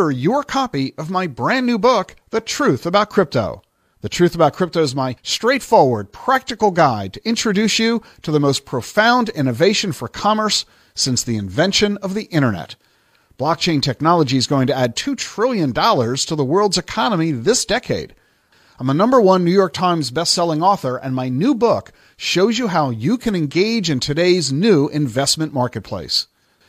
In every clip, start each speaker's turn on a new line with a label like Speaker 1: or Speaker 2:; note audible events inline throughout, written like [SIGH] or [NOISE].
Speaker 1: Order your copy of my brand new book, The Truth About Crypto. The Truth About Crypto is my straightforward, practical guide to introduce you to the most profound innovation for commerce since the invention of the internet. Blockchain technology is going to add $2 trillion to the world's economy this decade. I'm a number one New York Times bestselling author, and my new book shows you how you can engage in today's new investment marketplace.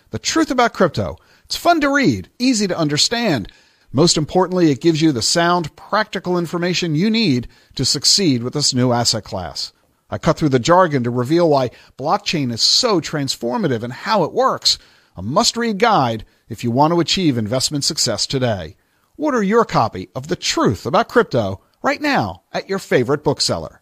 Speaker 1: The Truth About Crypto. It's fun to read, easy to understand. Most importantly, it gives you the sound, practical information you need to succeed with this new asset class. I cut through the jargon to reveal why blockchain is so transformative and how it works. A must read guide if you want to achieve investment success today. Order your copy of The Truth About Crypto right now at your favorite bookseller.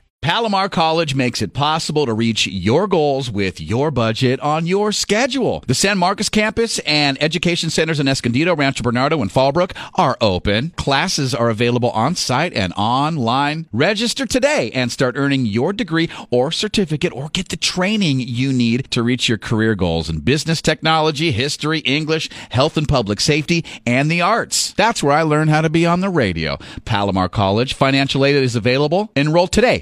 Speaker 2: Palomar College makes it possible to reach your goals with your budget on your schedule. The San Marcos campus and education centers in Escondido, Rancho Bernardo, and Fallbrook are open. Classes are available on site and online. Register today and start earning your degree or certificate or get the training you need to reach your career goals in business technology, history, English, health and public safety, and the arts. That's where I learned how to be on the radio. Palomar College financial aid is available. Enroll today.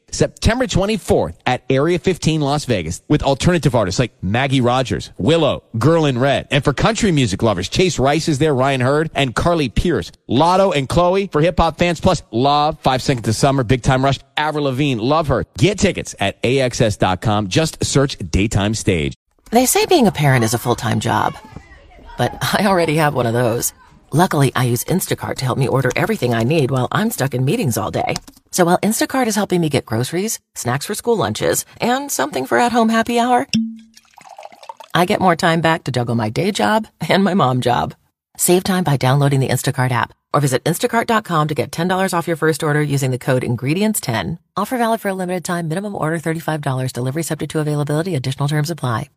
Speaker 3: September 24th at Area 15 Las Vegas with alternative artists like Maggie Rogers, Willow, Girl in Red. And for country music lovers, Chase Rice is there, Ryan Hurd, and Carly Pearce. Latto and Chloe for hip hop fans, plus Lauv, Five Seconds of Summer, Big Time Rush, Avril Lavigne, Love Her. Get tickets at AXS.com. Just search Daytime Stage.
Speaker 4: They say being a parent is a full-time job, but I already have one of those. Luckily, I use Instacart to help me order everything I need while I'm stuck in meetings all day. So while Instacart is helping me get groceries, snacks for school lunches, and something for at-home happy hour, I get more time back to juggle my day job and my mom job. Save time by downloading the Instacart app or visit instacart.com to get $10 off your first order using the code INGREDIENTS10. Offer valid for a limited time. Minimum order $35. Delivery subject to availability. Additional terms apply.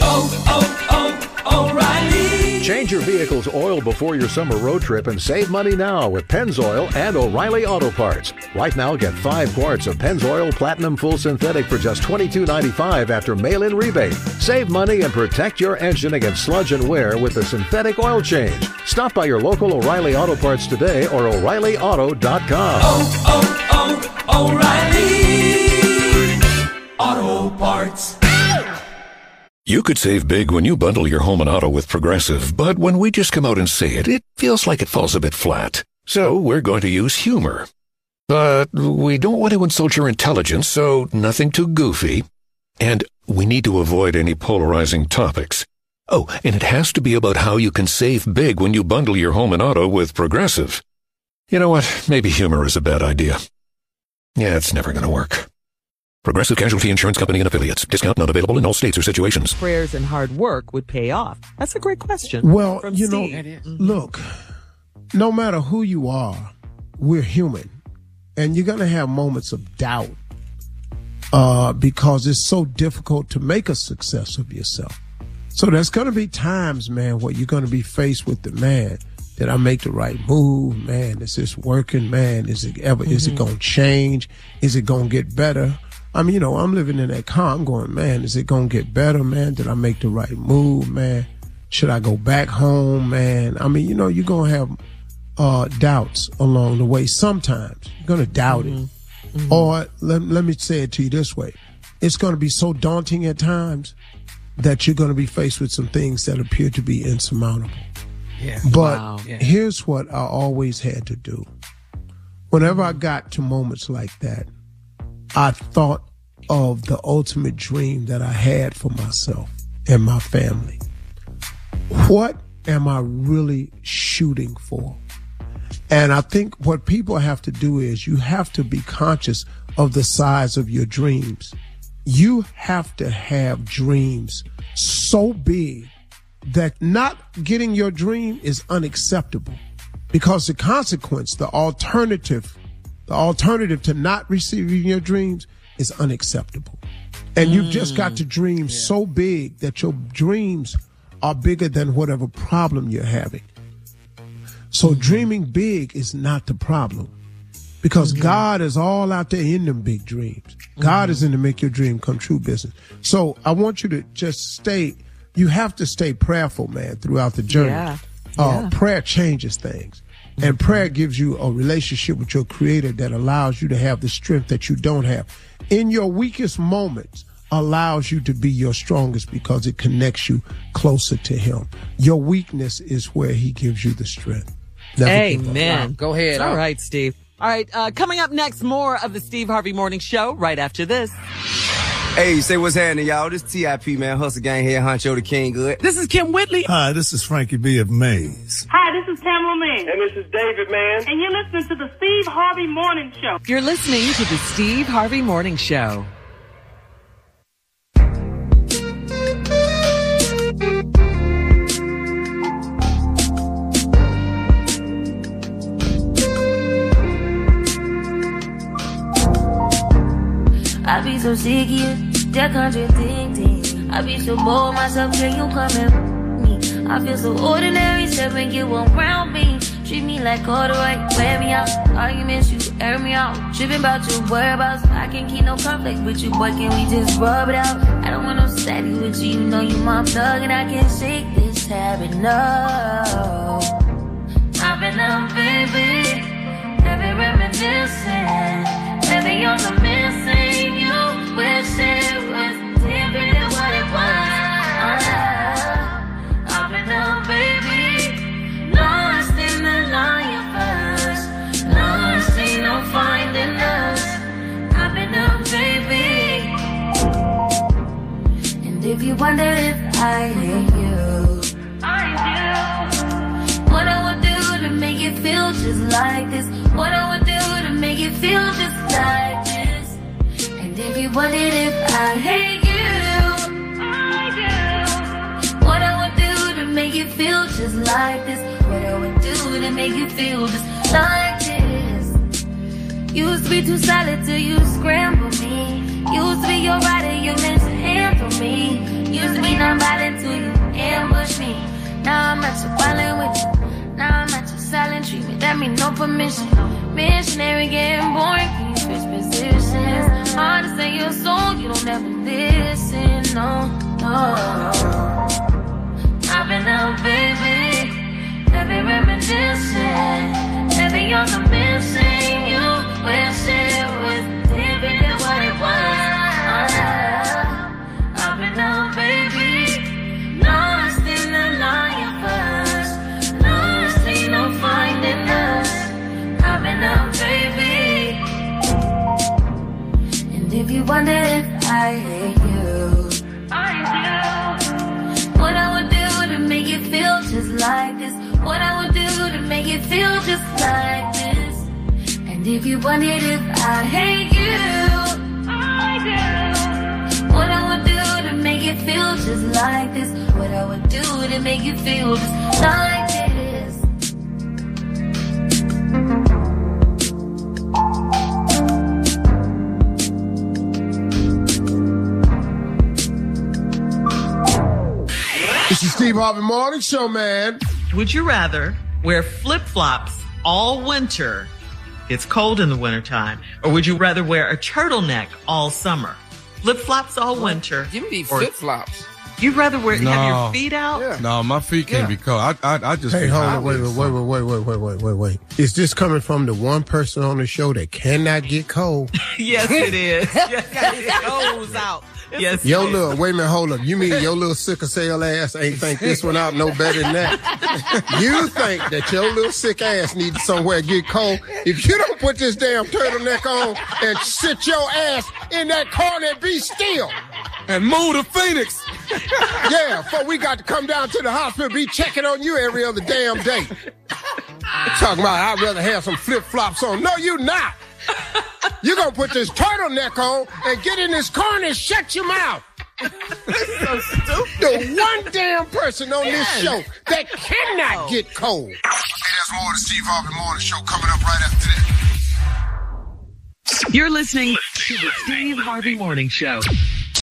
Speaker 5: Oh, oh, oh, Change your vehicle's oil before your summer road trip and save money now with Pennzoil and O'Reilly Auto Parts. Right now, get five quarts of Pennzoil Platinum Full Synthetic for just $22.95 after mail-in rebate. Save money and protect your engine against sludge and wear with the synthetic oil change. Stop by your local O'Reilly Auto Parts today or O'ReillyAuto.com.
Speaker 6: Oh, oh, oh, O'Reilly Auto Parts.
Speaker 7: You could save big when you bundle your home and auto with Progressive, but when we just come out and say it, it feels like it falls a bit flat. So we're going to use humor. But we don't want to insult your intelligence, so nothing too goofy. And we need to avoid any polarizing topics. Oh, and it has to be about how you can save big when you bundle your home and auto with Progressive. You know what? Maybe humor is a bad idea. Yeah, it's never going to work. Progressive Casualty Insurance Company and affiliates. Discount not available in all states or situations.
Speaker 8: prayers and hard work would pay off? That's a great question.
Speaker 9: Well,
Speaker 8: from
Speaker 9: you know, look, no matter who you are, we're human. And you're going to have moments of doubt uh, because it's so difficult to make a success of yourself. So there's going to be times, man, where you're going to be faced with the man. Did I make the right move? Man, is this working? Man, is it ever, is it going to change? Is it going to get better? I mean, you know, I'm living in that car. I'm going, man, is it going to get better, man? Did I make the right move, man? Should I go back home, man? I mean, you know, you're going to have uh, doubts along the way. Sometimes you're going to doubt it. Or let, let me say it to you this way. It's going to be so daunting at times that you're going to be faced with some things that appear to be insurmountable.
Speaker 8: Yeah.
Speaker 9: But
Speaker 8: Wow. Yeah.
Speaker 9: here's what I always had to do. Whenever I got to moments like that, I thought of the ultimate dream that I had for myself and my family. What am I really shooting for? And I think what people have to do is you have to be conscious of the size of your dreams. You have to have dreams so big that not getting your dream is unacceptable because the consequence, the alternative, the alternative to not receiving your dreams is unacceptable. And you've just got to mm. dream so big that your dreams are bigger than whatever problem you're having. So mm. dreaming big is not the problem because God is all out there in them big dreams. God mm-hmm. is in to make your dream come true business. So I want you to just stay, you have to stay prayerful, man, throughout the journey.
Speaker 8: Yeah.
Speaker 9: Uh,
Speaker 8: Yeah.
Speaker 9: prayer changes things. And prayer gives you a relationship with your creator that allows you to have the strength that you don't have. In your weakest moments, allows you to be your strongest because it connects you closer to him. Your weakness is where he gives you the strength. Never give up.
Speaker 8: Amen.
Speaker 6: Go ahead,
Speaker 8: All right, Steve. All right, uh, coming up next, more of the Steve Harvey Morning Show right after this.
Speaker 10: Hey, say what's happening, y'all. This TIP, man. Hustle Gang here, Honcho the King Good.
Speaker 8: This is Kym Whitley.
Speaker 11: Hi, this is Frankie B of Maze.
Speaker 12: Hi, this is Tamara Man.
Speaker 13: And this is David, man.
Speaker 12: And you're listening to the Steve Harvey Morning Show.
Speaker 8: You're listening to the Steve Harvey Morning Show.
Speaker 14: I be so sick of you, that contradicting. I be so bored myself, can you come and me? I feel so ordinary, except when you around me. Treat me like all the right, wear me out. Arguments, you air me out. Tripping about your whereabouts. I can't keep no conflict with you, boy, can we just rub it out? I don't want no static with you, you know you my thug, and I can't shake this habit, no. I've been up, baby. Heavy reminiscing. Just like this. What I would do to make you feel just like this. And if you wondered if I hate you, I do. What I would do to make you feel just like this. What I would do to make you feel just like this. You Used to be too solid till you scramble me. you Used to be your rider, you meant to handle me. Used to be non-violent till you ambush me. Now I'm at your violent with you. Mean no permission. Missionary getting boring. Can you switch positions? Hard to say your song, you don't ever listen. No, no. I've been out, baby. Heavy reminiscing. Heavy on the missing. You wish if you wondered if I hate you, I do. What I would do to make you feel just like this. What I would do to make you feel just like this.
Speaker 9: This is Steve Harvey Morning Show, man.
Speaker 15: Would you rather wear flip flops all winter? It's cold in the wintertime. Or would you rather wear a turtleneck all summer? Flip flops all winter.
Speaker 6: Give me
Speaker 15: or-
Speaker 6: flip flops.
Speaker 15: You'd rather wear have your feet out?
Speaker 16: No, my feet can't be cold. I, I, I just.
Speaker 9: Hey,
Speaker 16: be
Speaker 9: hold
Speaker 16: hot
Speaker 9: on, wait, wait, wait, wait, wait, wait, wait, wait, wait. Is this coming from the one person on the show that cannot get cold? [LAUGHS]
Speaker 15: yes, it is. [LAUGHS]
Speaker 8: Got his toes out.
Speaker 15: Yes.
Speaker 9: Yo,
Speaker 15: it is.
Speaker 9: little, wait a minute, hold up. You mean your little sickle cell ass ain't think this one out no better than that? [LAUGHS] you think that your little sick ass needs somewhere to get cold? If you don't put this damn turtleneck on and sit your ass in that corner and be still.
Speaker 16: And move to Phoenix. [LAUGHS]
Speaker 9: yeah, for we got to come down to the hospital, be checking on you every other damn day. Talking about I'd rather have some flip flops on. No, you not. You're gonna put this turtleneck on and get in this corner and shut your mouth.
Speaker 8: so stupid.
Speaker 9: The one damn person on this show that cannot get cold.
Speaker 6: Hey, there's more of the Steve Harvey Morning Show coming up right after this.
Speaker 15: You're listening to the Steve Harvey Morning Show.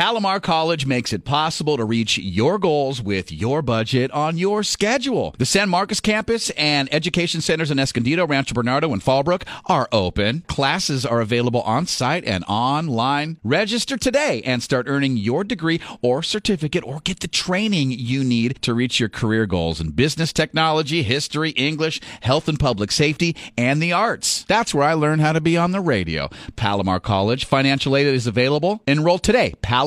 Speaker 2: Palomar College makes it possible to reach your goals with your budget on your schedule. The San Marcos campus and education centers in Escondido, Rancho Bernardo, and Fallbrook are open. Classes are available on site and online. Register today and start earning your degree or certificate or get the training you need to reach your career goals in business technology, history, English, health and public safety, and the arts. That's where I learned how to be on the radio. Palomar College financial aid is available. Enroll today.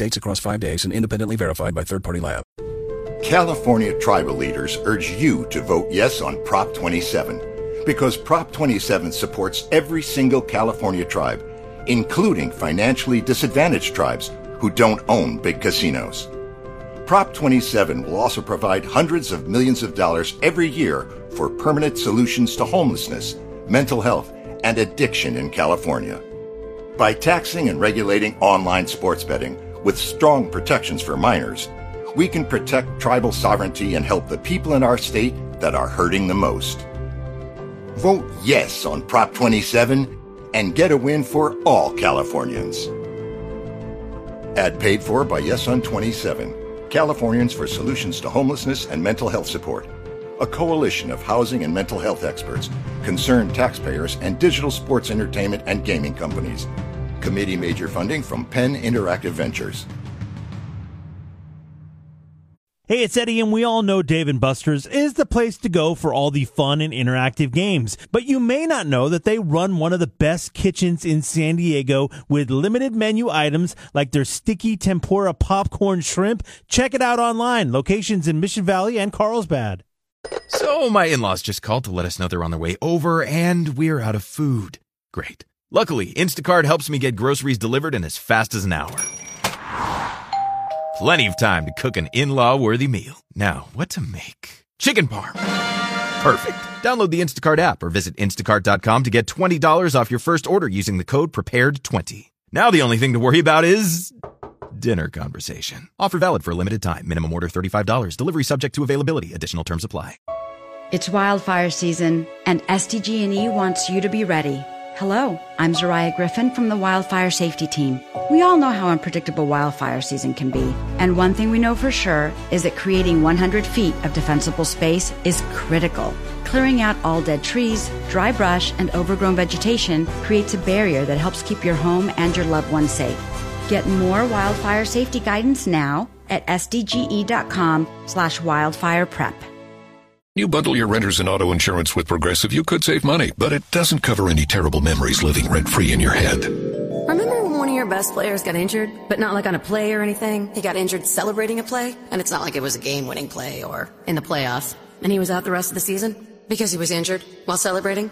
Speaker 17: across five days and independently verified by third party lab.
Speaker 18: California tribal leaders urge you to vote yes on Prop 27 because Prop 27 supports every single California tribe, including financially disadvantaged tribes who don't own big casinos. Prop 27 will also provide hundreds of millions of dollars every year for permanent solutions to homelessness, mental health, and addiction in California. By taxing and regulating online sports betting with strong protections for minors, we can protect tribal sovereignty and help the people in our state that are hurting the most. Vote yes on Prop 27 and get a win for all Californians. Ad paid for by Yes on 27, Californians for Solutions to Homelessness and Mental Health Support, a coalition of housing and mental health experts, concerned taxpayers, and digital sports entertainment and gaming companies. Committee major funding from Penn Interactive Ventures.
Speaker 19: Hey, it's Eddie, and we all know Dave and Buster's is the place to go for all the fun and interactive games. But you may not know that they run one of the best kitchens in San Diego with limited menu items like their sticky tempura popcorn shrimp. Check it out online. Locations in Mission Valley and Carlsbad.
Speaker 20: So my in-laws just called to let us know they're on their way over and we're out of food. Great. Luckily, Instacart helps me get groceries delivered in as fast as an hour. Plenty of time to cook an in-law worthy meal. Now, what to make? Chicken parm. Perfect. Download the Instacart app or visit instacart.com to get $20 off your first order using the code prepared20. Now the only thing to worry about is dinner conversation. Offer valid for a limited time. Minimum order $35. Delivery subject to availability. Additional terms apply.
Speaker 21: It's wildfire season, and SDG&E wants you to be ready. Hello, I'm Zariah Griffin from the Wildfire Safety Team. We all know how unpredictable wildfire season can be, and one thing we know for sure is that creating 100 feet of defensible space is critical. Clearing out all dead trees, dry brush, and overgrown vegetation creates a barrier that helps keep your home and your loved ones safe. Get more wildfire safety guidance now at sdge.com slash wildfire prep.
Speaker 7: You bundle your renters and auto insurance with Progressive, you could save money, but it doesn't cover any terrible memories living rent free in your head.
Speaker 22: Remember when one of your best players got injured, but not like on a play or anything? He got injured celebrating a play, and it's not like it was a game winning play or in the playoffs, and he was out the rest of the season? Because he was injured while celebrating?